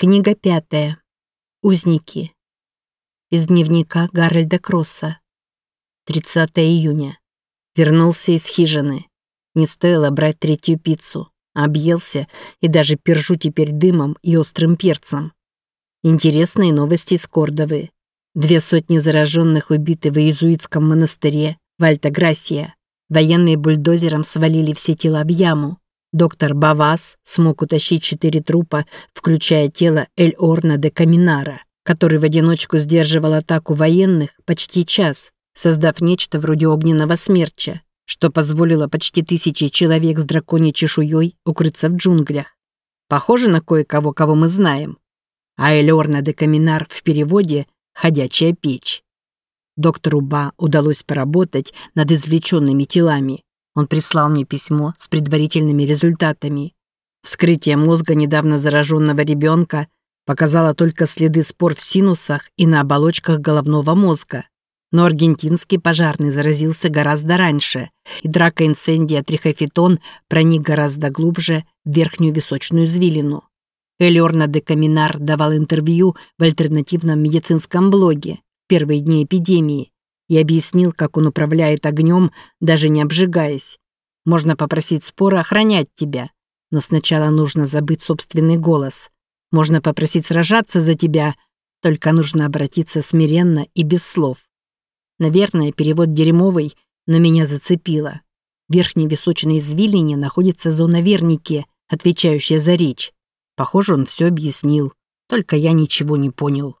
Книга пятая. Узники. Из дневника Гарольда Кросса. 30 июня. Вернулся из хижины. Не стоило брать третью пиццу. Объелся и даже пержу теперь дымом и острым перцем. Интересные новости из Кордовы. Две сотни зараженных убиты в иезуитском монастыре в Альта-Грасия. Военные бульдозером свалили все тела в яму. Доктор Бавас смог утащить четыре трупа, включая тело Эль-Орна де Каминара, который в одиночку сдерживал атаку военных почти час, создав нечто вроде огненного смерча, что позволило почти тысяче человек с драконьей чешуей укрыться в джунглях. Похоже на кое-кого, кого мы знаем. А Эль-Орна де Каминар в переводе «ходячая печь». Доктору Ба удалось поработать над извлеченными телами, он прислал мне письмо с предварительными результатами. Вскрытие мозга недавно зараженного ребенка показало только следы спор в синусах и на оболочках головного мозга. Но аргентинский пожарный заразился гораздо раньше, и драка инцендия трихофитон проник гораздо глубже в верхнюю височную извилину. Элеорна де Каминар давал интервью в альтернативном медицинском блоге первые дни эпидемии и объяснил, как он управляет огнем, даже не обжигаясь. Можно попросить спора охранять тебя, но сначала нужно забыть собственный голос. Можно попросить сражаться за тебя, только нужно обратиться смиренно и без слов. Наверное, перевод дерьмовый, но меня зацепило. В верхней височной извилине находится зона верники, отвечающая за речь. Похоже, он все объяснил, только я ничего не понял.